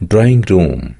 drawing-room